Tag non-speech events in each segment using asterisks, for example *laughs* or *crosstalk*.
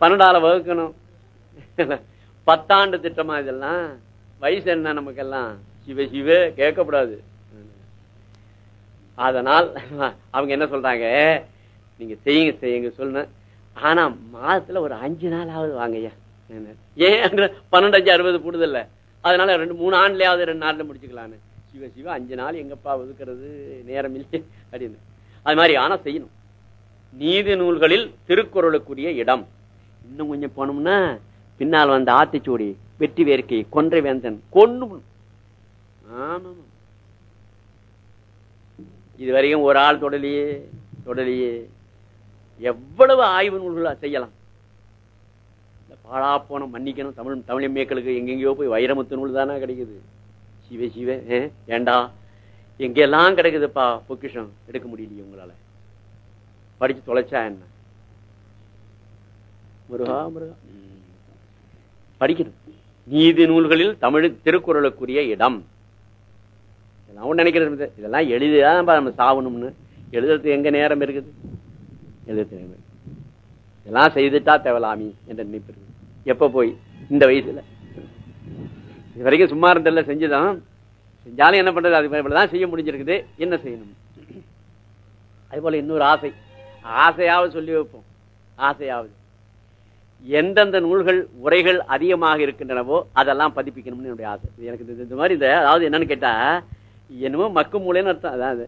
பன்னெண்டால வகுக்கணும். பத்தாண்டு திட்டமா இதெல்லாம். வயசு என்ன நமக்கெல்லாம்? சிவ சிவ கேட்கக்கூடாது. அதனால் அவங்க என்ன சொல்றாங்க? நீங்க செய்யுங்க செய்யுங்க சொல்லுங்க. ஆனா மாதத்துல ஒரு அஞ்சு நாளாவது வாங்கய்யா. ஏன்? பன்னெண்டு அஞ்சு அறுபது கூடுதல்ல அதனால ரெண்டு மூணு ஆண்டுலயாவது ரெண்டு நாள்ல முடிச்சுக்கலான்னு. சிவ சிவ அஞ்சு நாள் எங்கப்பா ஒதுக்குறது? நேரம் இல்லை அப்படின்னு. அது மாதிரி ஆனா செய்யணும். நீதி நூல்களில் திருக்குறளுக்குரிய இடம். இன்னும் கொஞ்சம் போனோம்னா பின்னால் வந்த ஆத்திச்சூடி வெற்றி வேர்க்கை கொன்றை வேந்தன் கொன்னு இது இதுவரையும் ஒரு ஆள் தொடலியே தொடலியே. எவ்வளவு ஆய்வு நூல்களா செய்யலாம். இந்த பாழா போன மன்னிக்கணும் தமிழ் தமிழ் மேக்களுக்கு எங்கெங்கயோ போய் வைரமுத்து நூல் தானா கிடைக்குது. சிவ சிவ ஏண்டா? எங்கெல்லாம் கிடைக்குதுப்பா பொக்கிஷம் எடுக்க முடியலையே உங்களால. படிச்சு தொலைச்சா என்ன? முருகா முருகா. படிக்கணும். நீதி நூல்களில் தமிழ் திருக்குறளுக்குரிய இடம். இதெல்லாம் ஒண்ணு நினைக்கிறது. இதெல்லாம் எழுதிதான் நம்ம சாவணும்னு. எழுதுறதுக்கு எங்க நேரம் இருக்குது? இருக்கு. இதெல்லாம் செய்துட்டா தேவலாமி என்ற நினைப்பு இருக்குது. எப்ப போய்? இந்த வயசுல. இது வரைக்கும் சும்மா இருந்தல செஞ்சுதான். செஞ்சாலும் என்ன பண்றது? அது இவ்வளவுதான் செய்ய முடிஞ்சிருக்குது. என்ன செய்யணும்? அது போல இன்னொரு ஆசை. ஆசையாவது சொல்லி வைப்போம். ஆசையாவது. எந்தெந்த நூல்கள் உரைகள் அதிகமாக இருக்கின்றனவோ அதெல்லாம் பதிப்பிக்கணும்னு என்னுடைய ஆசை. எனக்கு இந்த மாதிரி இந்த அதாவது என்னன்னு கேட்டா என்னமோ மக்கு மூலைன்னு அர்த்தம். அதாவது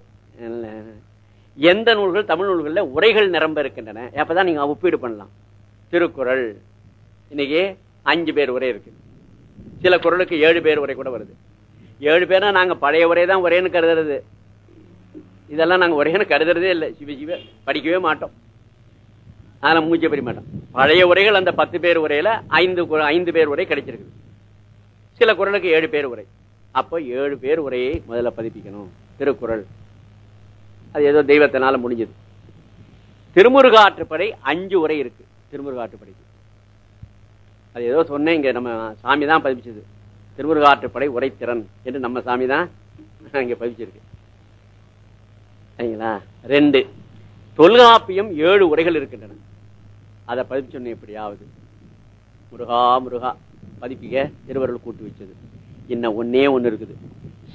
எந்த நூல்கள் தமிழ் நூல்களில் உரைகள் நிரம்ப இருக்கின்றன. அப்பதான் நீங்க ஒப்பீடு பண்ணலாம். திருக்குறள். இன்னைக்கு அஞ்சு பேர் உரை இருக்கு. சில குறளுக்கு ஏழு பேர் உரை கூட வருது. ஏழு பேர்னா நாங்க பழைய உரை தான் உரைன்னு கருதுறது. இதெல்லாம் நாங்க உரைன்னு கருதுறதே இல்லை. சிவ சிவ படிக்கவே மாட்டோம். அதெல்லாம் மூச்சை பெரிய மாட்டோம் பழைய உரைகள் அந்த பத்து பேர் உரையில ஐந்து ஐந்து பேர் உரை கிடைச்சிருக்குது சில குறளுக்கு ஏழு பேர் உரை. அப்போ ஏழு பேர் உரையை முதல்ல பதிப்பிக்கணும். திருக்குறள். அது ஏதோ தெய்வத்தினால முடிஞ்சது. திருமுருகாற்றுப்படை அஞ்சு உரை இருக்கு. திருமுருகாற்றுப்படைக்கு. அது ஏதோ சொன்னேன் இங்க நம்ம சாமி தான் பதிப்பிச்சது. திருமுருகாற்றுப்படை உரைத்திறன் என்று நம்ம சாமி தான் இங்க பதிப்பிச்சிருக்கு. சரிங்களா? ரெண்டு. தொல்காப்பியம் ஏழு உரைகள் இருக்கின்றன. அதை பதிப்பு சொன்னேன் எப்படியாவது? முருகா முருகா பதிப்பிக்க திருவருள் கூட்டு வச்சது. இன்னும் ஒன்னே ஒண்ணு இருக்குது.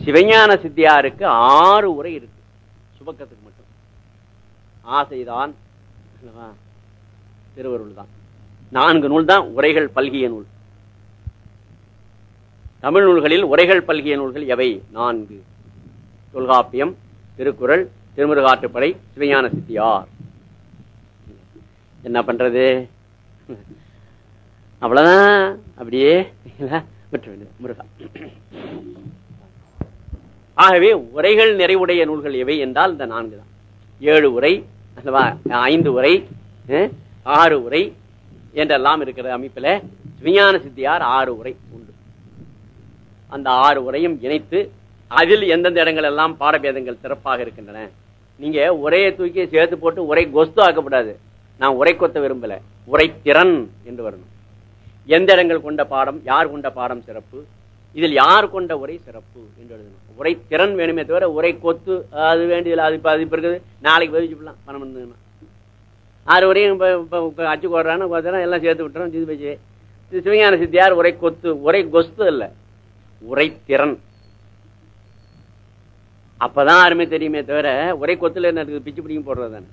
சிவஞான சித்தியாருக்கு ஆறு உரை இருக்கு. சுபக்கத்துக்கு மட்டும். ஆசைதான் திருவருள் தான். நான்கு நூல் தான் உரைகள் பல்கிய நூல். தமிழ் நூல்களில் உரைகள் பல்கிய நூல்கள் எவை? நான்கு. தொல்காப்பியம் திருக்குறள் திருமுருகாற்றுப்படை சிவஞான சித்தியார். என்ன பண்றது? அவ்வளவுதான். அப்படியே முருகா. ஆகவே உரைகள் நிறைவுடைய நூல்கள் எவை என்றால் இந்த நான்கு தான். ஏழு உரை அல்லவா ஐந்து உரை ஆறு உரை என்றெல்லாம் இருக்கிற அமைப்பில் விஞ்ஞான சித்தியார் ஆறு உரை உண்டு. அந்த ஆறு உரையும் இணைத்து அதில் எந்தெந்த இடங்கள் எல்லாம் பாடபேதங்கள் சிறப்பாக இருக்கின்றன? நீங்க உரையை தூக்கி சேர்த்து போட்டு உரை கொஸ்து ஆக்கப்படாது. நான் உரை கொத்த விரும்பல. உரைத்திறன் திறன் என்று வரணும். எந்த இடங்கள் கொண்ட பாடம் யார் கொண்ட பாடம் சிறப்பு? இதில் யார் கொண்ட உரை சிறப்பு என்று எழுதணும். உரை திறன் வேணுமே தவிர உரை கொத்து அது வேண்டியதில் அது இப்ப அது இப்போ இருக்குது. நாளைக்கு பதிச்சுக்கலாம் பணம் இருந்ததுன்னா ஆறு வரையும் இப்போ இப்போ அச்சு கோடுறான்னு பார்த்தா எல்லாம் சேர்த்து விட்டுறோம் இது வச்சு இது சிவஞான சித்தியார் உரை கொத்து உரை கொஸ்து இல்ல உரை திறன். அப்பதான் யாருமே தெரியுமே தவிர உரை கொத்துல என்ன இருக்குது? பிச்சு பிடிக்கும் போடுறது தானே.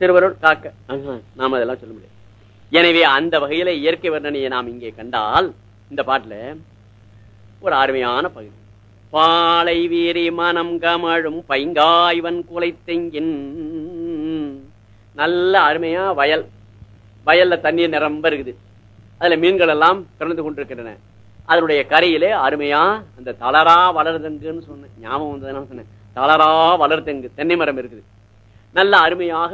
திருவருள் காக்க. நாம அதெல்லாம் சொல்ல முடியாது. எனவே அந்த வகையில இயற்கை வர்ணனையை நாம் இங்கே கண்டால் இந்த பாட்டுல ஒரு அருமையான பகுதி. பாலை வீரி மனம் கமழும் பைங்காய்வன் குலைத்தெங்கின். நல்ல அருமையா வயல். வயல்ல தண்ணீர் நிரம்ப இருக்குது. அதுல மீன்கள் எல்லாம் பிறந்து கொண்டிருக்கின்றன. அதனுடைய கரையிலே அருமையா அந்த தளரா வளர்தெங்குன்னு சொன்னேன் ஞாபகம் வந்ததுன்னா சொன்னேன் தளரா வளர்தெங்கு தென்னை மரம் இருக்குது. நல்ல அருமையாக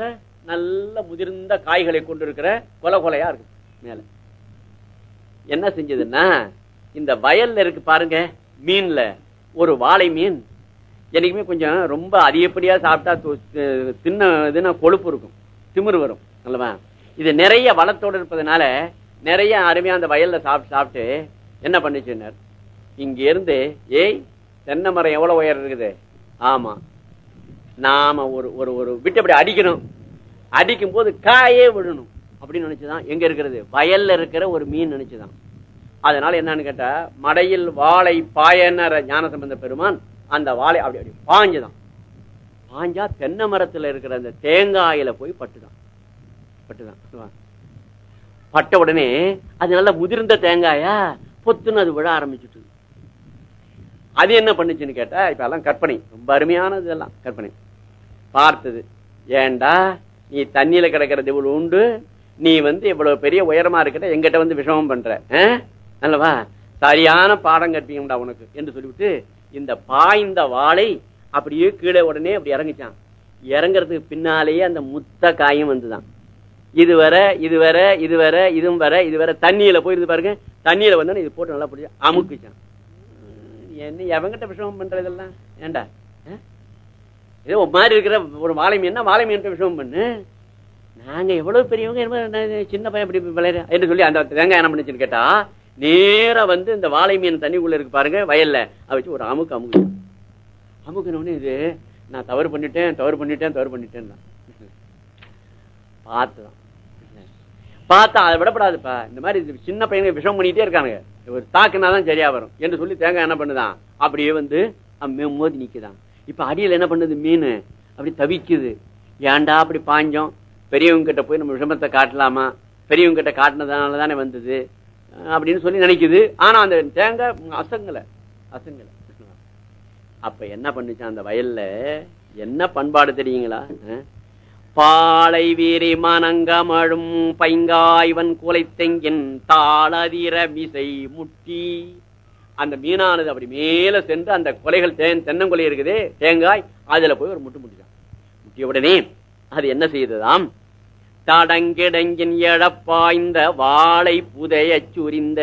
நல்ல முதிர்ந்த காய்களை கொண்டிருக்கிற கொலை கொலையா இருக்கு மேல. என்ன செஞ்சதுன்னா இந்த வயல்ல இருக்கு பாருங்க மீன்ல. ஒரு வாழை மீன். என்னைக்குமே கொஞ்சம் ரொம்ப அதிகப்படியா சாப்பிட்டா தின்ன இதுன்னா கொழுப்பு இருக்கும். திமிரு வரும் அல்லவா? இது நிறைய வளத்தோடு இருப்பதனால நிறைய அருமையா அந்த வயல்ல சாப்பிட்டு சாப்பிட்டு என்ன பண்ணிச்சுனர் இங்க இருந்து ஏய் தென்னை மரம் எவ்வளவு உயரம் இருக்குது? ஆமா. நாம ஒரு ஒரு ஒரு விட்டு அப்படி அடிக்கணும். அடிக்கும் போது காயே விழணும் அப்படின்னு நினைச்சுதான் எங்க இருக்கிறது? வயல்ல இருக்கிற ஒரு மீன் நினைச்சுதான். அதனால என்னன்னு கேட்டா மடையில் வாழை பாயனர ஞானசம்பந்த பெருமான் அந்த வாழை அப்படி அப்படி பாஞ்சுதான். பாஞ்சா தென்னை மரத்துல இருக்கிற அந்த தேங்காயில போய் பட்டுதான். பட்டுதான். பட்ட உடனே அது நல்ல முதிர்ந்த தேங்காயா? பொத்துன்னு அது விழ ஆரம்பிச்சுட்டு. அது என்ன பண்ணுச்சுன்னு கேட்டா இப்ப எல்லாம் கற்பனை. ரொம்ப அருமையானது எல்லாம் கற்பனை. பார்த்தது. ஏண்டா? நீ தண்ணியில கிடக்கிறது இவ்வளவு உண்டு. நீ வந்து இவ்வளவு பெரிய உயரமா இருக்கிற எங்கிட்ட வந்து விஷமம் பண்ற. அல்லவா? சரியான பாடம் கற்பீங்கடா உனக்கு என்று சொல்லிவிட்டு இந்த பாய்ந்த வாழை அப்படியே கீழே உடனே அப்படி இறங்கிச்சான் இறங்குறதுக்கு பின்னாலேயே அந்த முத்த காயும் வந்துதான். இது வர இது வர இது வர இதுவும் வர இது வர தண்ணியில போயிருந்து பாருங்க. தண்ணியில வந்தோன்னு இது போட்டு நல்லா பிடிச்சி அமுக்குச்சான். என்ன எவங்கிட்ட விஷமம் பண்றதெல்லாம்? ஏண்டா? ஏதோ ஒரு மாதிரி இருக்கிற ஒரு வாழை மீன் வாழை மீன் விஷயம் பண்ணு. நாங்க எவ்வளவு பெரியவங்க சின்ன பையன் இப்படி விளையாடு என்று சொல்லி அந்த தேங்காய் என்ன பண்ணுச்சுன்னு கேட்டா நேரா வந்து இந்த வாழை மீன் தண்ணிக்குள்ள இருக்கு பாருங்க வயல்ல. அதை வச்சு ஒரு அமுக்கு அமுக்கு. அமுக்குனோடனே இது நான் தவறு பண்ணிட்டேன் தவறு பண்ணிட்டேன் தவறு பண்ணிட்டேன். பார்த்துதான். பார்த்தா அதை விடப்படாதுப்பா. இந்த மாதிரி சின்ன பையனுக்கு விஷம் பண்ணிட்டே இருக்கானுங்க. ஒரு தாக்குனாதான் சரியா வரும். என்று சொல்லி தேங்காய் என்ன பண்ணுதான்? அப்படியே வந்து மோதி நிக்குதான். இப்ப அடியில என்ன பண்ணுது? மீன். அப்படி தவிக்குது. ஏன்டா அப்படி பாஞ்சோம்? பெரியவங்க கிட்ட போய் நம்ம விஷமத்தை காட்டலாமா? பெரியவங்க கிட்ட காட்டினதுனால தானே வந்தது? அப்படின்னு சொல்லி நினைக்குது. ஆனா அந்த தேங்காய் அசங்கல. அசங்கல. அப்ப என்ன பண்ணுச்சு அந்த வயல்ல? என்ன பண்பாடு தெரியுங்களா? பாலை வீரி மனங்கமழும் பைங்காய்வன் குலைத்தெங்கின் தாளதிர மிசை முட்டி அந்த மீனானது அப்படி மேல சென்று அந்த கொலைகள் தேன் தென்னங்கொலை இருக்குதே தேங்காய் அதுல போய் ஒரு முட்டு முட்டிதான். முட்டிய உடனே அது என்ன செய்ததாம்? தடங்கிடங்கின் எழப்பாய்ந்த வாழை புதைய சுரிந்த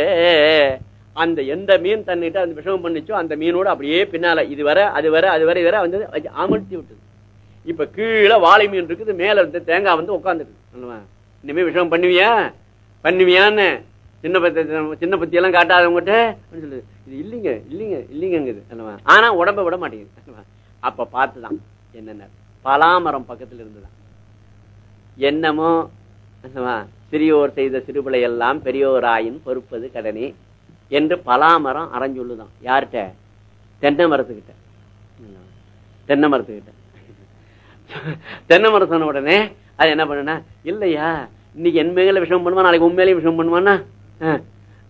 அந்த எந்த மீன் தன்னிட்ட அந்த விஷமம் பண்ணுச்சோ அந்த மீனோட அப்படியே பின்னால இது வர அது வர அது வர வந்து வச்சு அமர்த்தி விட்டது. இப்ப கீழே வாழை மீன் இருக்குது மேல இருந்து தேங்காய் வந்து உட்காந்துருக்கு இனிமே விஷமம் பண்ணுவியா? பண்ணுவியான்னு சின்ன பத்தி சின்ன பத்தி எல்லாம் காட்டாதவங்ககிட்ட அப்படின்னு சொல்லுது. இது இல்லைங்க இல்லைங்க இல்லைங்கங்குது ஆனா உடம்ப விட மாட்டேங்குது அப்ப பார்த்துதான் என்னென்ன. பலாமரம் பக்கத்துல இருந்துதான். என்னமோ சிறியோர் செய்த சிறுபிளை எல்லாம் பெரியோராயின் பொறுப்பது கடனே என்று பலாமரம் அரைஞ்சொல்லுதான் யார்கிட்ட? தென்னை மரத்துக்கிட்ட. தென்னை மரத்துக்கிட்ட. தென்னை மரம் சொன்ன உடனே அது என்ன பண்ணுனா இல்லையா இன்னைக்கு என் மேல விஷயம் பண்ணுவான் நாளைக்கு உன் மேலேயும் விஷயம் பண்ணுவான்னா?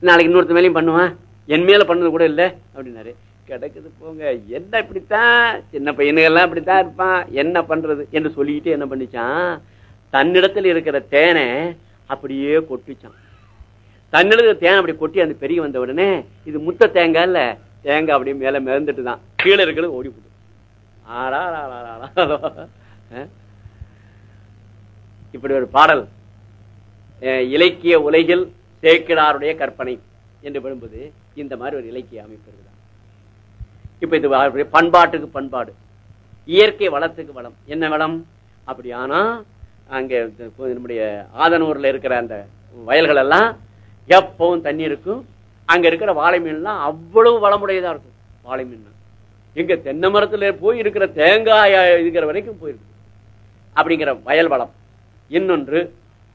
நாளைக்கு இன்னொருத்த மேலையும் பண்ணுவான்? என் மேல பண்ணது கூட இல்ல அப்படின்னாரு. கிடக்குது போங்க. என்ன இப்படித்தான்? சின்ன பையனுகள்லாம் இப்படித்தான் இருப்பான். என்ன பண்றது? என்று சொல்லிக்கிட்டு என்ன பண்ணிச்சான்? தன்னிடத்தில் இருக்கிற தேனை அப்படியே கொட்டிச்சான். தன்னிடத்துல தேன் அப்படி கொட்டி அந்த பெரிய வந்த உடனே இது முத்த தேங்காய் இல்ல தேங்காய் அப்படியே மேல மிதந்துட்டு தான் கீழே இருக்கிறது ஓடி போட்டு ஆடா இப்படி ஒரு பாடல். அஹ், இலக்கிய உலகில் சேக்கிடாருடைய கற்பனை. என்று விரும்புது. இந்த மாதிரி ஒரு இலக்கிய அமைப்பு இப்ப இது பண்பாட்டுக்கு பண்பாடு. இயற்கை வளத்துக்கு வளம். என்ன வளம்? அப்படி ஆனா அங்க நம்முடைய ஆதனூர்ல இருக்கிற அந்த வயல்கள் எல்லாம் எப்பவும் தண்ணி இருக்கும். அங்க இருக்கிற வாழை மீன்லாம் அவ்வளவு வளமுடையதா இருக்கும். வாழை மீன் எங்க தென்னை மரத்துல போய் இருக்கிற தேங்காய் இருக்கிற வரைக்கும் போயிருக்கு. அப்படிங்கிற வயல் வளம். இன்னொன்று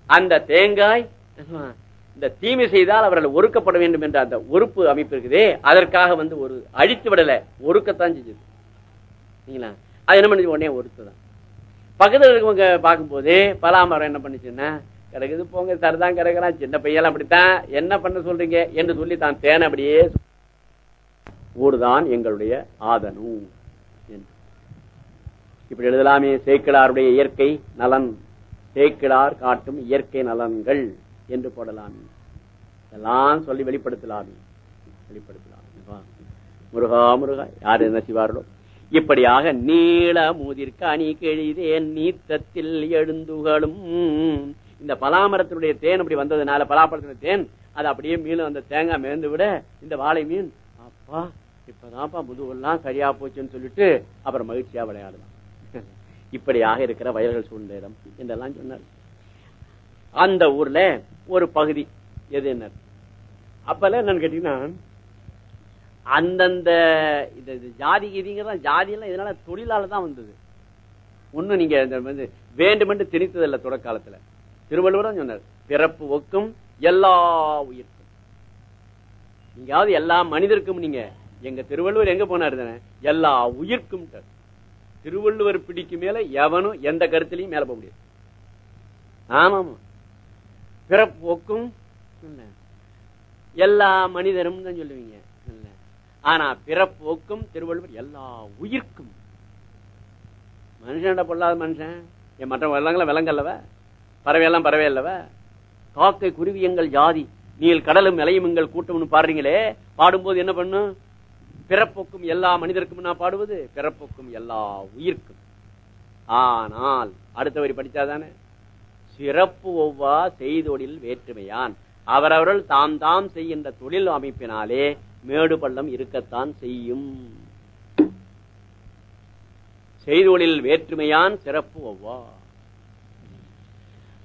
அந்த தேங்காய் இந்த தீமை செய்தால் அவர்கள் ஒருக்கப்பட வேண்டும் என்ற அந்த ஒறுப்பு அமைப்பு இருக்குதே அதற்காக வந்து ஒரு அழித்து விடல ஒருக்கத்தான் செஞ்சது. சரிங்களா? அது என்ன பண்ணுச்சு? உடனே ஒருத்துதான் பக்கத்தில் இருக்கவங்க பார்க்கும்போது பலாமரம் என்ன பண்ணுச்சுன்னா கிடக்குது போங்க சரிதான் கிடக்குறான் சின்ன பையெல்லாம் அப்படித்தான் என்ன பண்ண சொல்றீங்க? என்று சொல்லி தான் தேனை அப்படியே ஊர்தான் எங்களுடைய ஆதனு. என்று. இப்படி எழுதலாமே சேக்கிழாருடைய இயற்கை நலன். சேக்கிழார் காட்டும் இயற்கை நலன்கள். என்று போடலாமே. இதெல்லாம் சொல்லி வெளிப்படுத்தலாமே. வெளிப்படுத்தலாம். முருகா முருகா யார் என்ன செய்வார்களோ. இப்படியாக நீள மூதிற்கு அணி கெழிதேன் நீத்தத்தில் எழுந்துகளும். இந்த பலாமரத்தினுடைய தேன் அப்படி வந்ததுனால பலாப்பழத்தினுடைய தேன் அது அப்படியே மீன் அந்த தேங்காய் மேந்து விட இந்த வாழை மீன் அப்பா இப்பதான்ப்பா முதுகெல்லாம் சரியா போச்சுன்னு சொல்லிட்டு அப்புறம் மகிழ்ச்சியா விளையாடலாம் இப்படியாக இருக்கிற வயல்கள் சூழ்ந்த இடம் என்றெல்லாம் சொன்னார். அந்த ஊர்ல ஒரு பகுதி. எது என்ன? அப்பெல்லாம் என்னன்னு கேட்டீங்கன்னா அந்தந்த இது இது ஜாதி கீதிங்கிறதா ஜாதி எல்லாம் இதனால தொழிலால தான் வந்தது. ஒண்ணும் நீங்க வந்து வேண்டுமென்று திணித்ததில்லை தொடக்காலத்துல திருவள்ளுவர் தான் சொன்னார் பிறப்பு ஒக்கும் எல்லா உயிர்க்கும். நீங்காவது எல்லா மனிதருக்கும் நீங்க எங்க திருவள்ளுவர் எங்க போனாரு தானே? எல்லா உயிர்க்கும் திருவள்ளுவர் பிடிக்கு மேல எவனும் எந்த கருத்திலையும் மேல போக முடியாது. ஆமாமா. பிறப்போக்கும் எல்லா மனிதரும் தான் சொல்லுவீங்க. ஆனா பிறப்போக்கும் திருவள்ளுவர் எல்லா உயிர்க்கும். மனுஷன்டா பொல்லாத மனுஷன். என் மற்ற விலங்குல விலங்கல்லவ? பறவையெல்லாம் பறவை அல்லவ காக்கை குருவி எங்கள் ஜாதி. நீங்கள் கடலும் இலையும் எங்கள் கூட்டம்னு பாடுறீங்களே. பாடும்போது என்ன பண்ணும்? பிறப்போக்கும் எல்லா மனிதருக்கும் நான் பாடுவது பிறப்போக்கும் எல்லா உயிர்க்கும். ஆனால் அடுத்த வரி சிறப்பு ஒவ்வா செய்தொழில் வேற்றுமையான். அவரவர்கள் தாம் தாம் செய்கின்ற தொழில் அமைப்பினாலே மேடு பள்ளம் இருக்கத்தான் செய்யும். செய்தொழில் வேற்றுமையான் சிறப்பு ஒவ்வா.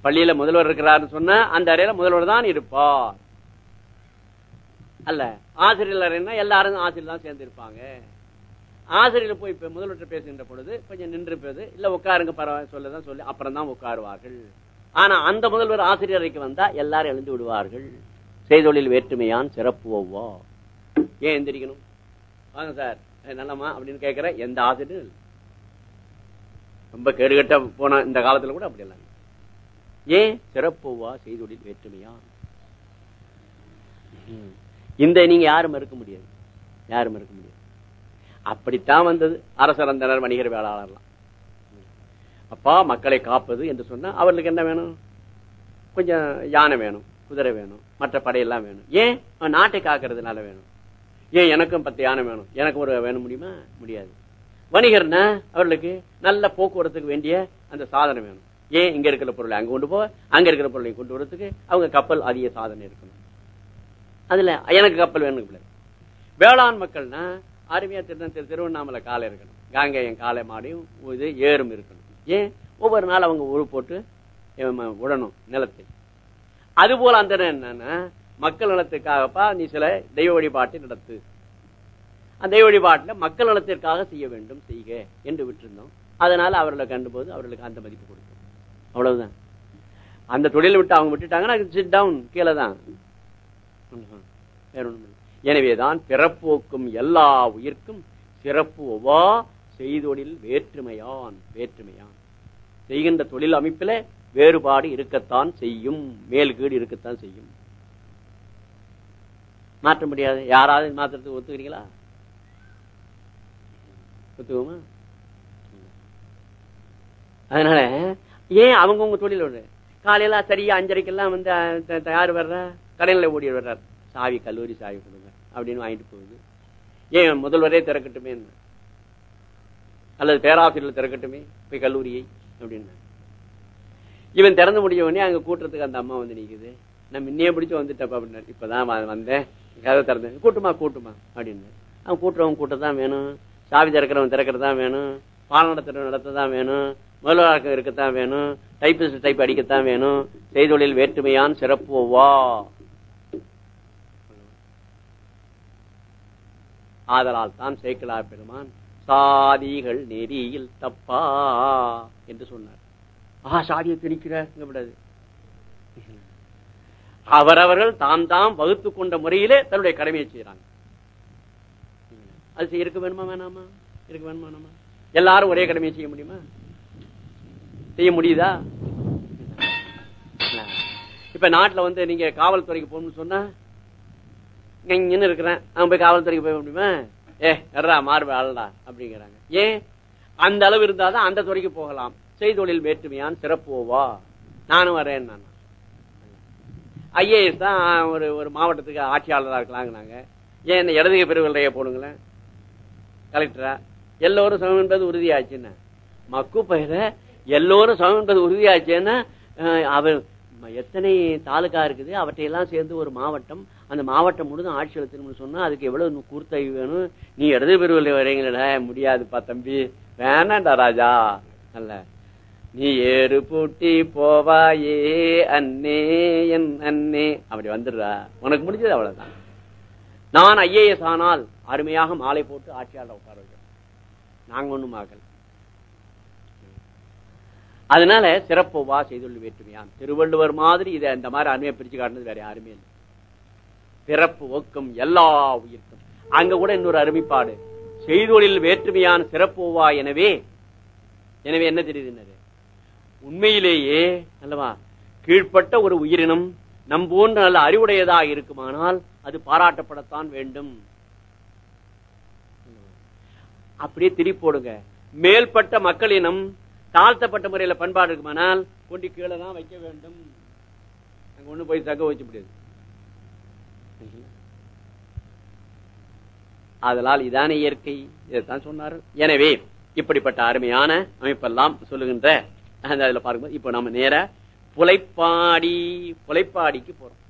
பள்ளியில முதல்வர் இருக்கிறார்னு சொன்ன அந்த அறையில முதல்வர் தான் இருப்பார். அல்ல ஆசிரியர் அறைன்னா எல்லாரும் ஆசிரியர் தான் சேர்ந்து இருப்பாங்க ஆசிரியர் போய் இப்ப முதல்வர்கிட்ட பேசுகின்ற பொழுது கொஞ்சம் நின்று போது இல்ல உட்காருங்க பரவாயில்ல சொல்லதான் சொல்லி அப்புறம் தான் உட்காருவார்கள். ஆனா அந்த முதல்வர் ஆசிரியர் அறைக்கு வந்தா எல்லாரும் எழுந்து விடுவார்கள். செய்தொழில் வேற்றுமையான் சிறப்பு ஒவ்வா. ஏன் எந்திரிக்கணும்? வாங்க சார் நல்லமா நல்லம்மா அப்படின்னு கேட்கிற எந்த ஆசிரியரும் ரொம்ப கேடுகட்ட போன இந்த காலத்துல கூட அப்படி எல்லாம் இல்லை. ஏன்? சிறப்புவா செய்தொழில் வேற்றுமையா இந்த நீங்க யாரும் மறுக்க முடியாது. யாரும் மறுக்க முடியாது. அப்படித்தான் வந்தது. அரசரந்தனர் வணிகர் வேளாளர்லாம். அப்பா மக்களை காப்பது என்று சொன்னா அவர்களுக்கு என்ன வேணும்? கொஞ்சம் யானை வேணும் குதிரை வேணும் மற்ற படையெல்லாம் வேணும். ஏன்? அவன் நாட்டை காக்கிறதுனால வேணும். ஏன் எனக்கும் பத்து யானை வேணும்? எனக்கு ஒரு வேணும் முடியுமா? முடியாது. வணிகர்னா அவர்களுக்கு நல்ல போக்குவரத்துக்கு வேண்டிய அந்த சாதனை வேணும். ஏன்? இங்க இருக்கிற பொருளை அங்க கொண்டு போக அங்க இருக்கிற பொருளை கொண்டு வரதுக்கு அவங்க கப்பல் அதிக சாதனை இருக்கணும். அதுல எனக்கு கப்பல் வேணும் வேளாண் மக்கள்னா அருமையா திரு திருவண்ணாமலை காலை இருக்கணும். காங்கேயம் காளை மாடியும் இது ஏறும் இருக்கணும். ஏன்? ஒவ்வொரு நாள் அவங்க உரு போட்டு எம், நிலத்தை நிலத்தை. அதுபோல அந்த என்னன்னா மக்கள் நலத்துக்காகப்பா நீ சில தெய்வ வழிபாட்டை நடத்து. அந்த தெய்வ வழிபாட்டுல மக்கள் நலத்திற்காக செய்ய வேண்டும் செய்க என்று விட்டிருந்தோம். அதனால அவர்களை கண்டுபோது அவர்களுக்கு அந்த மதிப்பு கொடுக்கும் அவ்வளவுதான். அந்த தொழிலை விட்டு அவங்க விட்டுட்டாங்கன்னா சிட் டவுன் கீழே தான். வேற எனவேதான் பிறப்போக்கும் எல்லா உயிர்க்கும் சிறப்பு ஒவ்வா செய்தொழில் வேற்றுமையான் வேற்றுமையான். செய்கின்ற தொழில் அமைப்பில வேறுபாடு இருக்கத்தான் செய்யும். மேல்கீடு இருக்கத்தான் செய்யும். மாற்ற முடியாது. யாராவது மாத்திரத்துக்கு ஒத்துக்கிறீங்களா? ஒத்துக்குமா அதனால ஏன் அவங்கவுங்க தொழில் ஒன்று காலையில சரியா அஞ்சரைக்கெல்லாம் வந்து தயார் வர்றா? கடையில ஓடி வர்றார். சாவி கல்லூரி சாவி கொடுங்க. அப்படின்னு வாங்கிட்டு போகுது. ஏன் முதல்வரே திறக்கட்டுமே? அல்லது பேராசிரியர் திறக்கட்டுமே? போய் கல்லூரியை? அப்படின்னு இவன் திறந்து முடிஞ்ச உடனே அங்க கூட்டுறதுக்கு அந்த அம்மா வந்து நிக்குது. நான் முன்னே பிடிச்சு வந்துட்டப்ப அப்படின்னாரு. இப்பதான் வந்தேன். கதை திறந்தேன் கூட்டுமா கூட்டுமா அப்படின்னு அவன் கூட்டுறவன் கூட்டத்தான் வேணும். சாவி திறக்கிறவன் திறக்கிறதான் வேணும். பால் நடத்துறவன் நடத்ததான் வேணும். முதல்வராக்கம் இருக்கத்தான் வேணும். டைப்பிஸ்ட் டைப் அடிக்கத்தான் வேணும். செய்தொழில் வேற்றுமையான் சிறப்பு வா ஆதலால் தான் சேக்கலா பெருமான் சாதிகள் நெறியில் தப்பா என்று சொன்னார். ஆஹா சாதியை திணிக்கிற அவரவர்கள் தாம் தாம் வகுத்து கொண்ட முறையிலே தன்னுடைய கடமையை செய்யறாங்க அது இருக்க வேணுமா வேணாமா? இருக்க வேணுமா வேணாமா? எல்லாரும் ஒரே கடமையை செய்ய முடியுமா? செய்ய முடியுதா? இப்ப நாட்டுல வந்து நீங்க காவல்துறைக்கு போகணும்னு சொன்னா இங்கன்னு இருக்கிறேன். அவன் போய் காவல்துறைக்கு போய் முடியுமா? ஏ எறா மார்பு அப்படிங்கிறாங்க. ஏன்? அந்த அளவு இருந்தாதான் அந்த துறைக்கு போகலாம். செய்தொழில் வேற்றுமையான் சிறப்புவா நானும் வரேன் நான் ஐஏஎஸ் தான் ஒரு ஒரு மாவட்டத்துக்கு ஆட்சியாளராக இருக்கலாங்கிறாங்க. ஏன் இந்த இடதுகை பிரிவுகளையே போடுங்களேன். கலெக்டரா? எல்லோரும் சமம் என்பது உறுதியாச்சுன்னு மக்கு பயிர எல்லோரும் சமம் என்பது உறுதியாச்சுன்னா அஹ், அவர் எத்தனை தாலுகா இருக்குது? அவற்றையெல்லாம் சேர்ந்து ஒரு மாவட்டம் அந்த மாவட்டம் முழுதும் ஆட்சி செலுத்தணும்னு சொன்னா அதுக்கு எவ்வளவு கூர்த்தை வேணும்? நீ இடது பிரிவில் வரீங்களா முடியாதுப்பா தம்பி. வேணாண்டா ராஜா. அல்ல. நீ ஏறு பூட்டி போவாயே அண்ணே என் அண்ணே. அப்படி வந்துடுறா. உனக்கு முடிஞ்சது அவ்வளவுதான். நான் ஐஏஎஸ் ஆனால் அருமையாக மாலை போட்டு ஆட்சியாளர் உட்கார வைக்கிறோம் நாங்க ஒண்ணும் ஆகல. அதனால சிறப்பு வா செய்துள்ள வேற்றுமையாம். திருவள்ளுவர் மாதிரி இதை இந்த மாதிரி அருமையை பிரிச்சு காட்டுனது வேற யாருமே இல்லை. பிறப்பு ஒக்கும் எல்லா உயிர்க்கும். அங்க கூட இன்னொரு அருமைப்பாடு. செய்தொழில் வேற்றுமையான சிறப்புவா எனவே? எனவே என்ன தெரியுது உண்மையிலேயே அல்லவா? கீழ்ப்பட்ட ஒரு உயிரினம் நம் போன்ற நல்ல அறிவுடையதா இருக்குமானால் அது பாராட்டப்படத்தான் வேண்டும். அப்படியே திருப்பி போடுங்க. மேல்பட்ட மக்களினம் தாழ்த்தப்பட்ட முறையில பண்பாடு இருக்குமானால் கொண்டு கீழே தான் வைக்க வேண்டும். அங்க ஒண்ணு போய் தக்க வச்சு முடியாது. அதனால் இதான இயற்கை இதைத்தான் சொன்னார். எனவே இப்படிப்பட்ட அருமையான அமைப்பெல்லாம் சொல்லுகின்ற அந்த அதுல பார்க்கும்போது இப்போ நம்ம நேர புலைப்பாடி புலைப்பாடிக்கு போறோம்.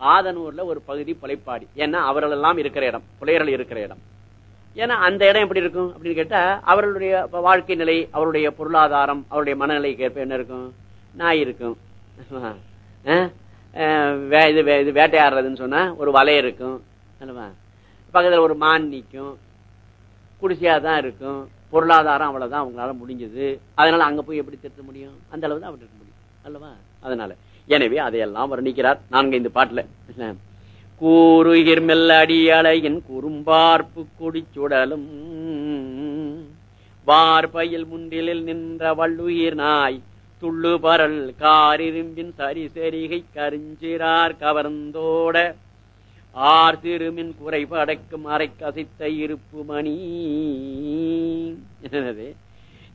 ஆதனூர்ல ஒரு பகுதி புலைப்பாடி. ஏன்னா அவர்கள் எல்லாம் இருக்கிற இடம் புலையர்கள் இருக்கிற இடம். ஏன்னா அந்த இடம் எப்படி இருக்கும் அப்படின்னு கேட்டா அவர்களுடைய வாழ்க்கை நிலை அவருடைய பொருளாதாரம் அவருடைய மனநிலைக்கு ஏற்ப என்ன இருக்கும்? நாய் இருக்கும். இது வே- இது வேட்டையாடுறதுன்னு சொன்னால் ஒரு வலை இருக்கும் அல்லவா? பக்கத்தில் ஒரு மான் நிற்கும் குடிசையாக தான் இருக்கும். பொருளாதாரம் அவ்வளோதான் அவங்களால முடிஞ்சது. அதனால் அங்கே போய் எப்படி திருத்த முடியும்? அந்த அளவு தான் அவர் இருக்க முடியும் அல்லவா? அதனால். எனவே அதையெல்லாம் வர்ணிக்கிறார் நான்கு இந்த பாட்டில். கூறுகிர் மெல்ல அடியலையின் குறும்பார்ப்பு கொடிச்சுடலும். வார்பையில் முன்றிலில் நின்ற வள்ளுயிர் நாய் துள்ளு பரல் காரிரும்பின் சரி செரிகை கரிஞ்சிறார் கவர்ந்தோட. ஆர் திருமின் குறைபடைக்கும் அரை கசித்த இருப்பு மணி. என்னது?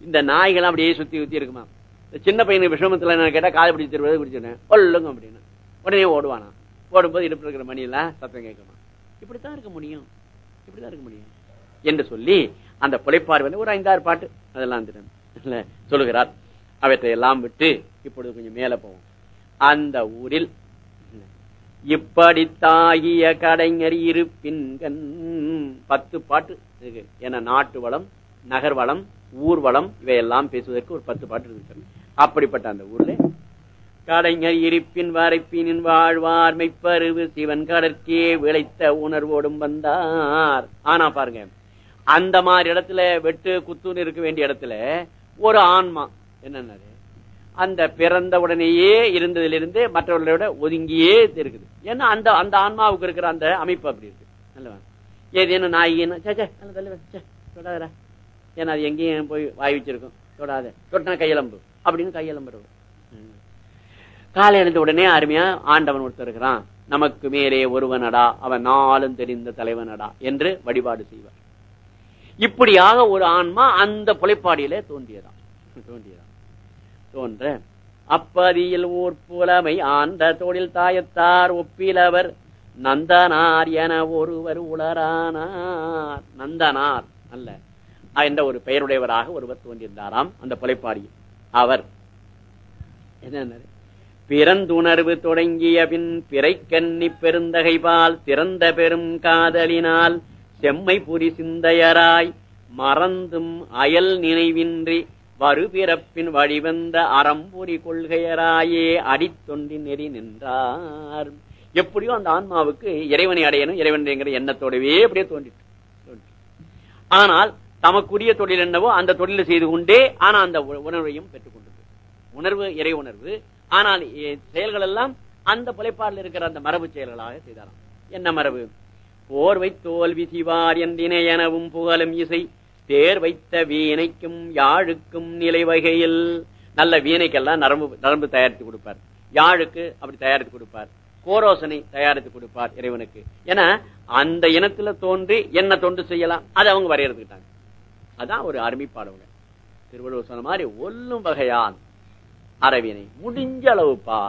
இந்த நாய்கள் அப்படியே சுத்தி சுத்தி இருக்குமா? சின்ன பையனுக்கு விஷமத்துல நான் கேட்டா காது பிடிச்சி தருவது பிடிச்சிருந்தேன் கொல்லுங்க அப்படின்னு. உடனே ஓடுவானா? ஓடும்போது இடுப்பு இருக்கிற மணியெல்லாம் சத்தம் கேட்கணும் இப்படித்தான் இருக்க முடியும். இப்படிதான் இருக்க முடியும். என்று சொல்லி அந்த புலைப்பாடு வந்து ஒரு ஐந்தாறு பாட்டு அதெல்லாம் சொல்லுகிறார். அவற்றை எல்லாம் விட்டு இப்பொழுது கொஞ்சம் மேல போவோம். அந்த ஊரில் இப்படித்தாகிய கடைஞர் இருப்பின்கண் பத்து பாட்டு இருக்கு. ஏன்னா நாட்டு வளம் நகர் வளம் ஊர் வளம் இவையெல்லாம் பேசுவதற்கு ஒரு பத்து பாட்டு இருக்கு. அப்படிப்பட்ட அந்த ஊர்ல கடைஞர் இருப்பின் வரைப்பினின் வாழ்வார்மை பருவு சிவன் கடற்கே விளைத்த உணர்வோடும் வந்தார். ஆனா பாருங்க அந்த மாதிரி இடத்துல வெட்டு குத்துன்னு இருக்க வேண்டிய இடத்துல ஒரு ஆன்மா என்னன்னாரு அந்த பிறந்த உடனேயே இருந்ததிலிருந்து விட ஒதுங்கியே இருக்குது. ஏன்னா அந்த அந்த ஆன்மாவுக்கு இருக்கிற அந்த அமைப்பு அப்படி இருக்கு. நல்லவா ஏதேனும் நாயின்னு சே சே ஏன்னா அது எங்கேயும் போய் வாய் வச்சிருக்கும். தொடாத. தொட்டினா கையெலம்பு அப்படின்னு கையெலம்புறது காலை எழுந்த உடனே அருமையா ஆண்டவன் ஒருத்தர் இருக்கிறான். நமக்கு மேலே ஒருவனடா. அவன் நாளும் தெரிந்த தலைவனடா என்று வழிபாடு செய்வார். இப்படியாக ஒரு ஆன்மா அந்த புலைப்பாடியிலே தோன்றியதான் *laughs* தோன்றியதான் தோன்ற அப்பதியில் ஊர் புலமை ஆண்ட தொழில் தாயத்தார் ஒப்பிலவர் நந்தனார் என ஒருவர் உளரானார். நந்தனார் அல்ல என்ற ஒரு பெயருடையவராக ஒருவர் தோன்றியிருந்தாராம் அந்த புலைப்பாடியில் அவர். என்ன பிறந்துணர்வு தொடங்கிய பின் பிறைக்கண்ணி பெருந்தகைபால் திறந்த பெரும் காதலினால் செம்மை புரி சிந்தையராய் மறந்தும் அயல் நினைவின்றி மறுபிறப்பின் வழிவந்த அறம்புரி கொள்கையராயே அடித்தொண்டி நெறி நின்றார். எப்படியோ அந்த ஆன்மாவுக்கு இறைவனை அடையணும் இறைவன்ங்கிற எண்ணத்தோடவே அப்படியே தோன்றிட்டு ஆனால் தமக்குரிய தொழில் என்னவோ அந்த தொழிலை செய்து கொண்டே ஆனா அந்த உணர்வையும் பெற்றுக்கொண்டது உணர்வு இறை உணர்வு. ஆனால் செயல்கள் எல்லாம் அந்த புலைப்பாடில் இருக்கிற அந்த மரபு செயல்களாக செய்தாராம். என்ன மரபு? போர்வை தோல்வி சிவார் என்றினை எனவும் புகழும் இசை தேர் வைத்த வீணைக்கும் யாழுக்கும் நிலை வகையில் நல்ல வீணைக்கெல்லாம் நரம்பு நரம்பு தயாரித்து கொடுப்பார். யாழுக்கு அப்படி தயாரித்து கொடுப்பார். கோரோசனை தயாரித்து கொடுப்பார் இறைவனுக்கு. ஏன்னா அந்த இனத்துல தோன்றி என்ன தொண்டு செய்யலாம் அதை அவங்க வரையறுத்துக்கிட்டாங்க. அதான் ஒரு அருமைப்பாடவங்க திருவள்ளுவர் சொன்ன மாதிரி ஒல்லும் வகையான் அறவினை முடிஞ்ச அளவுப்பா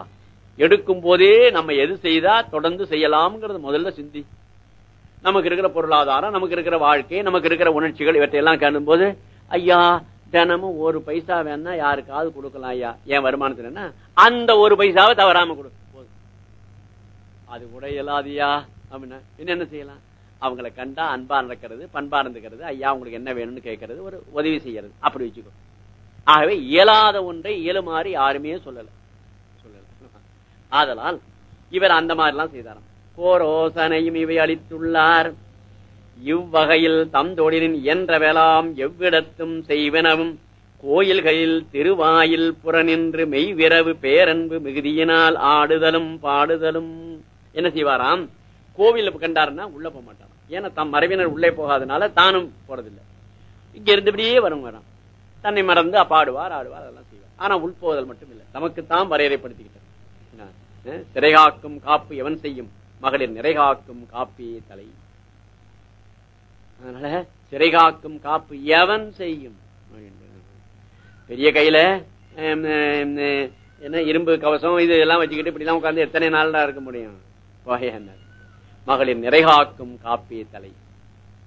எடுக்கும் போதே நம்ம எது செய்தா தொடர்ந்து செய்யலாம்ங்கிறது முதல்ல சிந்தி. நமக்கு இருக்கிற பொருளாதாரம் நமக்கு இருக்கிற வாழ்க்கை நமக்கு இருக்கிற உணர்ச்சிகள் இவற்றையெல்லாம் காணும் போது ஐயா தினமும் ஒரு பைசா வேணா யாருக்காவது கொடுக்கலாம் ஐயா. என் வருமானத்துல என்ன? அந்த ஒரு பைசாவை தவறாம கொடு. போதும். அது கூட இயலாதியா? அப்படின்னா என்ன என்ன செய்யலாம்? அவங்கள கண்டா அன்பா நடக்கிறது பண்பா இருந்துக்கிறது ஐயா உங்களுக்கு என்ன வேணும்னு கேட்கறது ஒரு உதவி செய்யறது. அப்படி வச்சுக்கோ. ஆகவே இயலாத ஒன்றை இயலுமாறு யாருமே சொல்லல. சொல்லல. ஆதலால் இவர் அந்த மாதிரிலாம் செய்தாராம். போரோசனையும் இவை அளித்துள்ளார். இவ்வகையில் தம் தொழிலின் இயன்ற வேளாம் எவ்விடத்தும் செய்வனவும் கோயில்களில் திருவாயில் புறநின்று மெய்விரவு பேரன்பு மிகுதியினால் ஆடுதலும் பாடுதலும். என்ன செய்வாராம்? கோவில் கண்டாருன்னா உள்ள போக மாட்டாராம். ஏன்னா தம் மறைவினர் உள்ளே போகாதனால தானும் போறதில்லை. இங்க இருந்தபடியே வரும் வரான் தன்னை மறந்து பாடுவார் ஆடுவார் அதெல்லாம் செய்வார். ஆனா உள்போதல் மட்டும் இல்லை. தமக்கு தான் வரையறைப்படுத்திக்கிட்டார் சிறைகாக்கும் காப்பு எவன் செய்யும்? மகளிர் நிறைகாக்கும் காப்பியே தலை. அதனால சிறைகாக்கும் காப்பு எவன் செய்யும்? பெரிய கையில என்ன இரும்பு கவசம் இது எல்லாம் வச்சுக்கிட்டு இப்படி எல்லாம் உட்கார்ந்து எத்தனை நாள் தான் இருக்க முடியும்? போயன்னார் மகளிர் நிறைகாக்கும் காப்பிய தலை.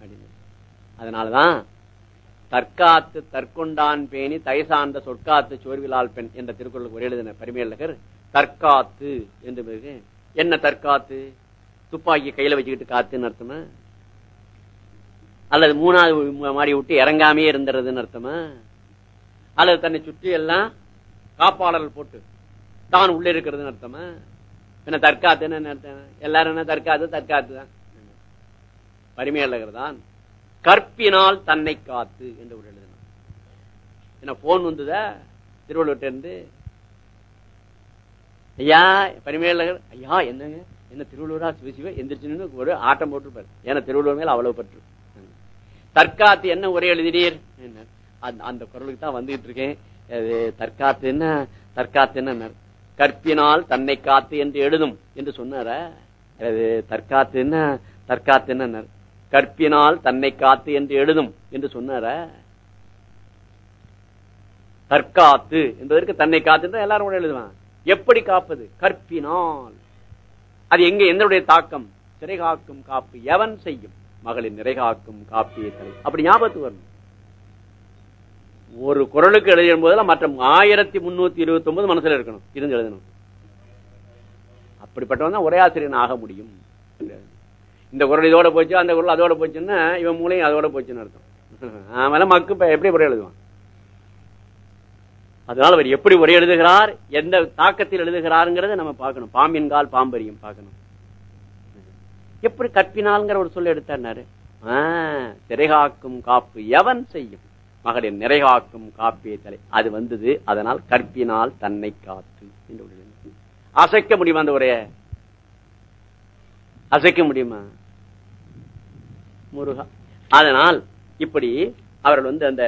அப்படின்னு. அதனாலதான் தற்காத்து தற்கொண்டான் பேணி தைசார்ந்த சொற்காத்து சோர்விலால் பெண் என்ற திருக்குறளுக்கு ஒரு எழுதின பரிமையழகர் தற்காத்து என்று பிறகு என்ன தற்காத்து? துப்பாக்கி கையில வச்சுக்கிட்டு காத்துன்னு அர்த்தமா? அல்லது மூணாவது மாடி விட்டு இறங்காமே இருந்துறதுன்னு அர்த்தமா? அல்லது தன்னை சுற்றி எல்லாம் காப்பாளர்கள் போட்டு தான் உள்ள இருக்கிறதுன்னு அர்த்தமா? என்ன தற்காத்துன்னு என்ன அர்த்தம்? எல்லாரும் என்ன தற்காத்து? தற்காத்து தான். தான் கற்பினால் தன்னை காத்து என்று ஒரு எழுதினார் என்ன போன் வந்துதா? திருவள்ளுவர்ட்ட இருந்து ஐயா பரிமையாளர் ஐயா என்னங்க? என்ன திருவள்ளுவரா சிவசிவ எந்திரிச்சுன்னு ஒரு ஆட்டம் போட்டுருப்பாரு. ஏன்னா திருவள்ளுவர் மேல அவ்வளவு பற்று. தற்காத்து என்ன உரை எழுதினீர்? என்ன? அந்த குரலுக்கு தான் வந்துகிட்டு இருக்கேன். தற்காத்து என்ன? தற்காத்து என்ன கற்பினால் தன்னை காத்து என்று எழுதும் என்று சொன்னார? தற்காத்து என்ன? தற்காத்து என்ன கற்பினால் தன்னை காத்து என்று எழுதும் என்று சொன்னார? தற்காத்து. என்பதற்கு தன்னை காத்து எல்லாரும் கூட எழுதுவான் எப்படி காப்பது? கற்பினால். அது எங்க? எந்தனுடைய தாக்கம்? சிறை காக்கும் காப்பு எவன் செய்யும்? மகளின் நிறைகாக்கும் காப்பிய தலை. அப்படி ஞாபகத்து வரணும். ஒரு குரலுக்கு எழுதும் போதெல்லாம் மற்ற ஆயிரத்தி முன்னூத்தி இருபத்தி ஒன்பது மனசுல இருக்கணும். இருந்து எழுதணும். அப்படிப்பட்டவன் தான் ஒரே ஆசிரியன் ஆக முடியும். இந்த குரல் இதோட போச்சு அந்த குரல் அதோட போச்சுன்னா இவன் மூலையும் அதோட போச்சுன்னு அர்த்தம். *laughs* அதனால மக்கு எப்படி எப்படி எழுதுவான்? அதனால அவர் எப்படி உரை எழுதுகிறார் எந்த தாக்கத்தில் எழுதுகிறாருங்கிறத நம்ம பார்க்கணும். பாம்பின் கால் பாம்பரியும் பார்க்கணும். எப்படி கற்பினால்ங்கிற ஒரு சொல்ல எடுத்தாரு திரைகாக்கும் காப்பு எவன் செய்யும்? மகளிர் நிறைகாக்கும் காப்பிய தலை. அது வந்தது அதனால் கற்பினால் தன்னை காத்து. என்று அசைக்க முடியுமா அந்த உரைய? அசைக்க முடியுமா? முருகா. அதனால் இப்படி அவர்கள் வந்து அந்த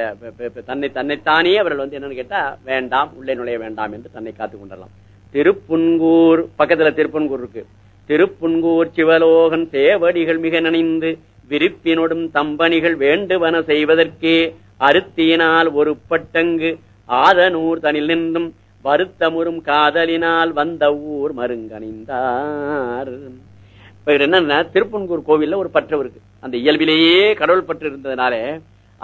தன்னை தன்னைத்தானே அவர்கள் வந்து என்னன்னு கேட்டா வேண்டாம் உள்ளே நுழைய வேண்டாம் என்று தன்னை காத்துக் கொண்டலாம் திருப்புன்கூர் பக்கத்துல திருப்புன்கூர் இருக்கு. திருப்புன்கூர் சிவலோகன் சேவடிகள் மிக நனிந்து விருப்பினொடும் தம்பணிகள் வேண்டுவன செய்வதற்கே அருத்தியினால் ஒரு பட்டங்கு ஆதனூர் தனில் நின்றும் வருத்தமுறும் காதலினால் வந்த ஊர் மருங்கணிந்தார். இப்ப என்னன்னா திருப்பன்கூர் கோவில்ல ஒரு பற்று இருக்கு. அந்த இயல்பிலேயே கடவுள் பற்று இருந்ததுனால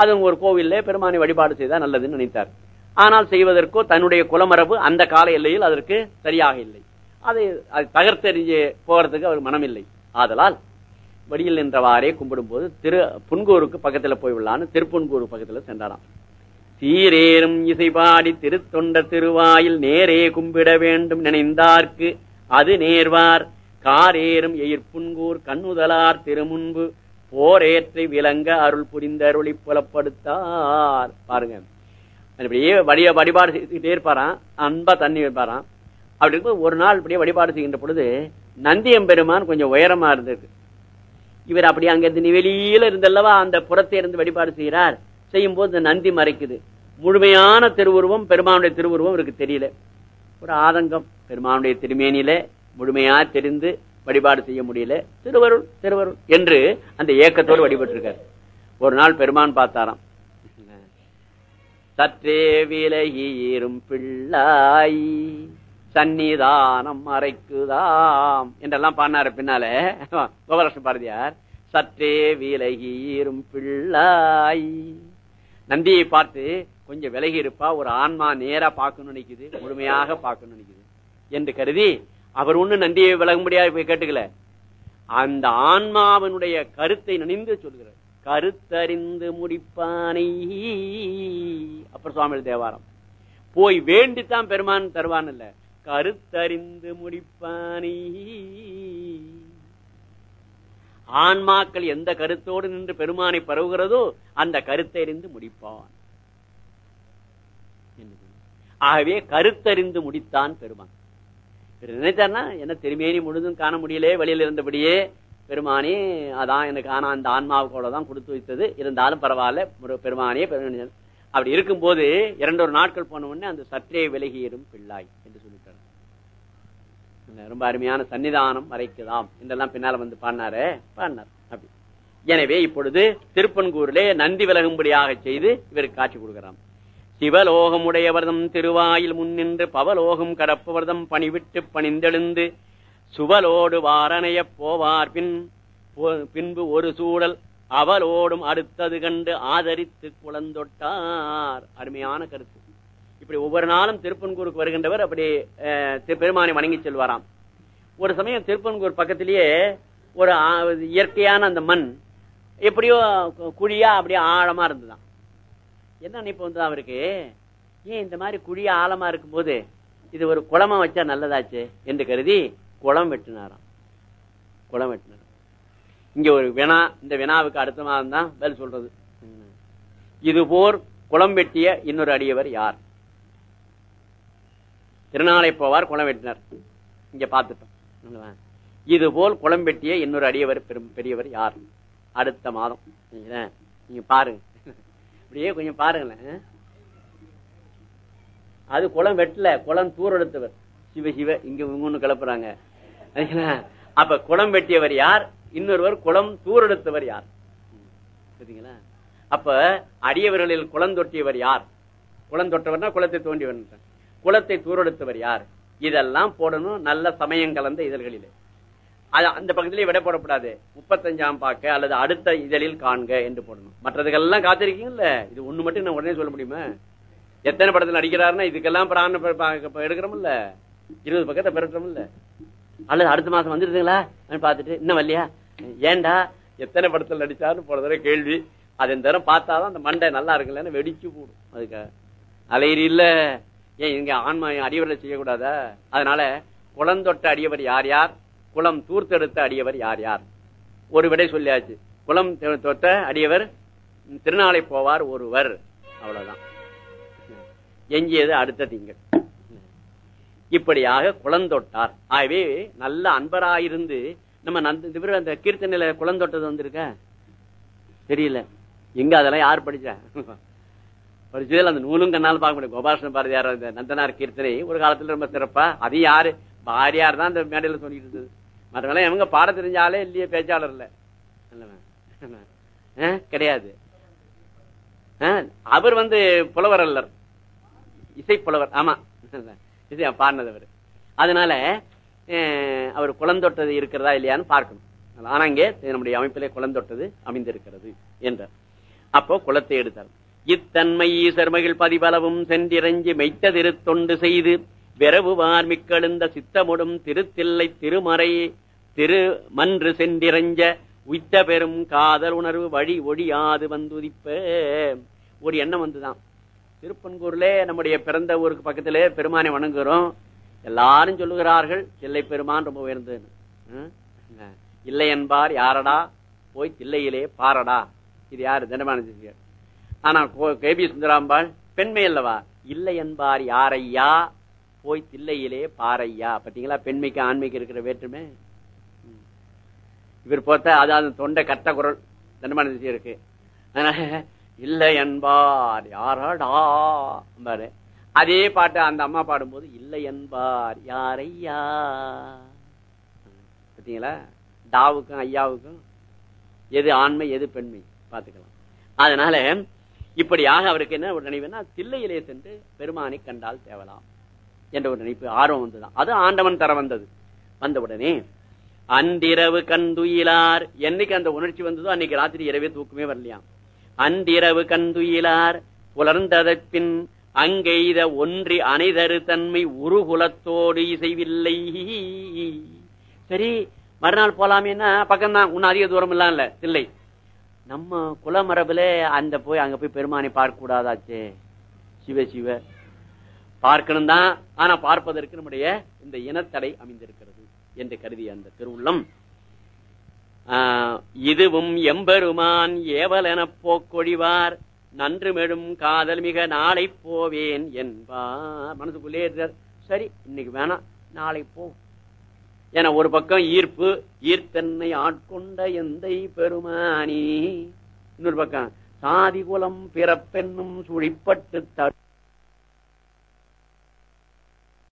அது ஒரு கோவில்ல பெருமானை வழிபாடு செய்தா நல்லதுன்னு நினைத்தார். ஆனால் செய்வதற்கோ தன்னுடைய குலமரபு அந்த கால எல்லையில் அதற்கு சரியாக இல்லை. அதை அது தகர்த்தெறிஞ்சு போகிறதுக்கு அவர் மனமில்லை. ஆதலால் வடியில் நின்றவாறே கும்பிடும் போது திரு புன்கூருக்கு பக்கத்துல போய் உள்ளான்னு திருப்புன்கூர் பக்கத்துல சென்றாராம். சீரேறும் இசைபாடி திருத்தொண்ட திருவாயில் நேரே கும்பிட வேண்டும் நினைந்தார்க்கு அது நேர்வார். காரேறும் எயிர்ப்புன்கூர் கண்ணுதலார் திருமுன்பு போரேற்றி விளங்க அருள் புரிந்த அருளி புலப்படுத்தார். பாருங்க. அப்படியே வடிய வழிபாடு செய்துக்கிட்டே இருப்பாராம். அன்பா தண்ணி வைப்பாராம். அப்படி இருக்கும் ஒரு நாள் இப்படியே வழிபாடு செய்கின்ற பொழுது நந்தியம்பெருமான் கொஞ்சம் உயரமா இருந்திருக்கு. இவர் அப்படி அங்க இருந்து வெளியில இருந்தல்லவா அந்த புறத்தை இருந்து வழிபாடு செய்கிறார். செய்யும் போது நந்தி மறைக்குது. முழுமையான திருவுருவம் பெருமானுடைய திருவுருவம் இவருக்கு தெரியல. ஒரு ஆதங்கம். பெருமானுடைய திருமேனியில முழுமையா தெரிந்து வழிபாடு செய்ய முடியல. திருவருள் திருவருள் என்று அந்த ஏக்கத்தோடு வழிபட்டு இருக்கார் ஒரு நாள் பெருமான் பார்த்தாராம். சற்றே விலகியும் பிள்ளாய் சந்நிதானம் மறைக்குதாம் என்றெல்லாம் பாடினாரு பின்னால. கோபாலகிருஷ்ண பாரதியார் சற்றே விலகியும் பிள்ளாய். நந்தியை பார்த்து கொஞ்சம் விலகி இருப்பா ஒரு ஆன்மா நேரா பார்க்கணும்னு நினைக்குது முழுமையாக பார்க்கணும்னு நினைக்குது என்று கருதி அவர் ஒண்ணு நந்தியை விலக முடியாது போய் கேட்டுக்கல. அந்த ஆன்மாவினுடைய கருத்தை நினைந்து சொல்கிறார். கருத்தறிந்து முடிப்பானை. அப்புறம் சுவாமி தேவாரம். போய் வேண்டித்தான் பெருமான் தருவான் இல்ல. கருத்தறிந்து முடிப்பானை. ஆன்மாக்கள் எந்த கருத்தோடு நின்று பெருமானை பரவுகிறதோ அந்த கருத்தறிந்து முடிப்பான். ஆகவே கருத்தறிந்து முடித்தான் பெருமான். இவர் என்ன திருமேனி முழுதும் காண முடியலே வெளியில இருந்தபடியே பெருமானே அதான் எனக்கு ஆனா அந்த ஆன்மாவுக்கோட தான் கொடுத்து வைத்தது. இருந்தாலும் பரவாயில்ல பெருமானே அப்படி இருக்கும்போது இரண்டொரு நாட்கள் போன உடனே அந்த சற்றே விலகியரும் பிள்ளாய் என்று சொல்லிட்டார். ரொம்ப அருமையான சன்னிதானம் மறைக்குதாம். என்றெல்லாம் பின்னால வந்து பாடினாரு பாடினார். அப்படி. எனவே இப்பொழுது திருப்பன்கூரிலே நந்தி விலகும்படியாக செய்து இவருக்கு காட்சி கொடுக்கிறான். சிவலோகமுடையவர்தம் திருவாயில் முன்னின்று பவலோகம் கடப்பவர்தம் பணிவிட்டு பணிந்தெழுந்து சுவலோடு வாரணையப் போவார் பின் பின்பு ஒரு சூழல் அவலோடும் அடுத்தது கண்டு ஆதரித்து குளந்தொட்டார் அருமையான கருத்து. இப்படி ஒவ்வொரு நாளும் திருப்பன்கூருக்கு வருகின்றவர் அப்படி அஹ், திரு- பெருமானை வணங்கி செல்வாராம். ஒரு சமயம் திருப்பன்கூர் பக்கத்திலேயே ஒரு ஆ- இயற்கையான அந்த மண் எப்படியோ குழியா அப்படியே ஆழமா இருந்துதான் என்ன நினைப்பு வந்து அவருக்கு? ஏன் இந்த மாதிரி குழி ஆழமா இருக்கும்போது இது ஒரு குளமா வச்சா நல்லதாச்சு என்று கருதி குளம் வெட்டினாராம். குளம் வெட்டினார் இங்க ஒரு வினா இந்த வினாவுக்கு அடுத்த மாதம் தான் பதில் சொல்றது. இது போர் குளம் வெட்டிய இன்னொரு அடியவர் யார்? திருநாளை போவார் குளம் வெட்டினார். இங்க பார்த்துட்டோம். இது போல் குளம் வெட்டிய இன்னொரு அடியவர் பெரும் பெரியவர் யார்? அடுத்த மாதம். நீங்க பாருங்க. அப்படியே கொஞ்சம் பாருங்களேன். அது குளம் வெட்டல குளம் தூர் எடுத்தவர் சிவ சிவ இங்க ஒண்ணு கிளப்புறாங்க. அப்ப குளம் வெட்டியவர் யார்? இன்னொருவர் குளம் தூர் எடுத்தவர் யார்? சரிங்களா? அப்ப அடியவர்களில் குளம் தொட்டியவர் யார்? குளம் தொட்டவர்னா குளத்தை தோண்டியவர் குளத்தை தூரெடுத்தவர் யார்? இதெல்லாம் போடணும். நல்ல சமயம் கலந்த இதழ்களிலே. அந்த பக்கத்திலே விட போடக்கூடாது முப்பத்தஞ்சாம் பாக்க அல்லது அடுத்த இதழில் காண்க என்று போடணும். மற்றதுக்கெல்லாம் காத்திருக்கீங்கல்ல? இது ஒண்ணு மட்டும் நான் உடனே சொல்ல முடியுமா? எத்தனை படத்துல நடிக்கிறாருன்னா இதுக்கெல்லாம் பிராண எடுக்கிறோம்ல இருபது பக்கத்தை பெறட்டோம்ல அல்லது அடுத்த மாசம் வந்துருதுங்களா? அப்படின்னு பார்த்துட்டு இன்னும் வரலையா? ஏன்டா எத்தனை படத்துல நடிச்சாருன்னு போன தடவை கேள்வி. அது இந்த தரம் பார்த்தாதான் அந்த மண்டை நல்லா இருக்குல்லன்னு வெடிச்சு போடும். அதுக்காக. அலையிறி இல்ல. ஏன் இங்க ஆன்மா அடிவரை செய்யக்கூடாதா? அதனால குளந்தொட்ட அடியவர் யார் யார்? குளம் தூர்த்தெடுத்த அடியவர் யார் யார்? ஒரு விடை சொல்லியாச்சு. குளம் தொட்ட அடியவர் திருநாளை போவார் ஒருவர். அவ்வளவுதான். எஞ்சியது அடுத்த திங்கள். இப்படியாக குளந்தொட்டார் ஆகவே நல்ல அன்பராயிருந்து நம்ம நந்த அந்த கீர்த்தனையில குளந்தொட்டது வந்திருக்க? தெரியல. எங்க அதெல்லாம் யார் படிச்சா? படிச்சதில் அந்த நூலும் கண்ணால் பார்க்க முடியும். கோபாலகிருஷ்ண பாரதியார் அந்த நந்தனார் கீர்த்தனை ஒரு காலத்துல ரொம்ப சிறப்பா. அது யாரு? பாரியார் தான் அந்த மேடையில சொல்லிட்டு இருந்தது. மற்றவெல்லாம் எவங்க பாட தெரிஞ்சாலே இல்லையே பேச்சாளர் இல்ல. கிடையாது. அவர் வந்து புலவர் அல்லர் இசை புலவர். ஆமா. இசை பாடினது அவர். அதனால அஹ், அவர் குளந்தொட்டது இருக்கிறதா இல்லையான்னு பார்க்கணும். ஆனா இங்கே நம்முடைய அமைப்பிலே குளந்தொட்டது அமைந்திருக்கிறது என்றார். அப்போ குளத்தை எடுத்தார். இத்தன்மை ஈசர்மகிழ் பதிபலவும் சென்றிரஞ்சி மெய்த்த திருத்தொண்டு செய்து விரவுவார் மிக்கெழுந்த சித்தமுடும் திருத்தில்லை திருமறை திரு மன்று சென்றிரஞ்ச உய்த்த பெரும் காதல் உணர்வு வழி ஒழியாது வந்துதிப்ப. ஒரு எண்ணம் வந்துதான். திருப்பன்கூர்ல நம்முடைய பிறந்த ஊருக்கு பக்கத்திலே பெருமானை வணங்குகிறோம். எல்லாரும் சொல்லுகிறார்கள் தில்லை பெருமான் ரொம்ப உயர்ந்தது. ம்? இல்லை என்பார் யாரடா? போய் தில்லையிலே பாரடா. இது யாரு? தண்டமான ஆனா கோ- கே. பி. சுந்தராம்பாள் பெண்மை அல்லவா? இல்லை என்பார் யாரையா? போய் தில்லையிலே பாரையா பாத்தீங்களா? பெண்மைக்கு ஆண்மைக்கு இருக்கிற வேற்றுமை? இவர் பார்த்தா அதாவது தொண்டை கட்ட குரல். தண்டமான இருக்கு. அதனால இல்லை என்பார். யாரடா? பாரு அதே பாட்டு அந்த அம்மா பாடும்போது இல்லை என்பார். யாரையா? பார்த்தீங்களா? டாவுக்கும் ஐயாவுக்கும் எது ஆண்மை எது பெண்மை? பார்த்துக்கலாம். அதனால இப்படியாக அவருக்கு என்ன ஒரு நினைவுன்னா தில்லையிலே சென்று பெருமானை கண்டால் தேவலாம் என்ற ஒரு நினைப்பு ஆர்வம் வந்துதான் அது ஆண்டவன் தர வந்தது. வந்த உடனே அன்றிரவு கண்டுயிலார் என்னைக்கு அந்த உணர்ச்சி வந்ததோ அன்னைக்கு ராத்திரி இரவே தூக்கமே வரலையாம். அன்றிரவு கண்டுயிலார் புலர்ந்ததற் பின் அங்கெய்த ஒன்றி அனைதரு தன்மை உருகுலத்தோடு இசைவில்லை. சரி மறுநாள் போலாமேன்னா பக்கம்தான். இன்னும் அதிக தூரம் எல்லாம் இல்ல இல்லை. நம்ம குலமரபுல அந்த போய் அங்க போய் பெருமானை பார்க்க கூடாதாச்சே சிவ சிவ. பார்க்கணும் தான் ஆனா பார்ப்பதற்கு நம்முடைய இந்த இனத்தடை அமைந்திருக்கிறது. என்று கருதிய அந்த திருவுள்ளம். ஆஹ், இதுவும் எம்பெருமான் ஏவலென போக்கொழிவார். நன்று மெடும் காதல் மிக நாளை போவேன் என்பார். மனசுக்குள்ளே இருக்கிறார் சரி இன்னைக்கு வேணாம். நாளை போ என ஒரு பக்கம் ஈர்ப்பு ஈர்த்தன்னை ஆட்கொண்ட எந்தை பெருமானி. இன்னொரு பக்கம் சாதி குலம் பிறப்பென்னும் சுழிப்பட்டு தடு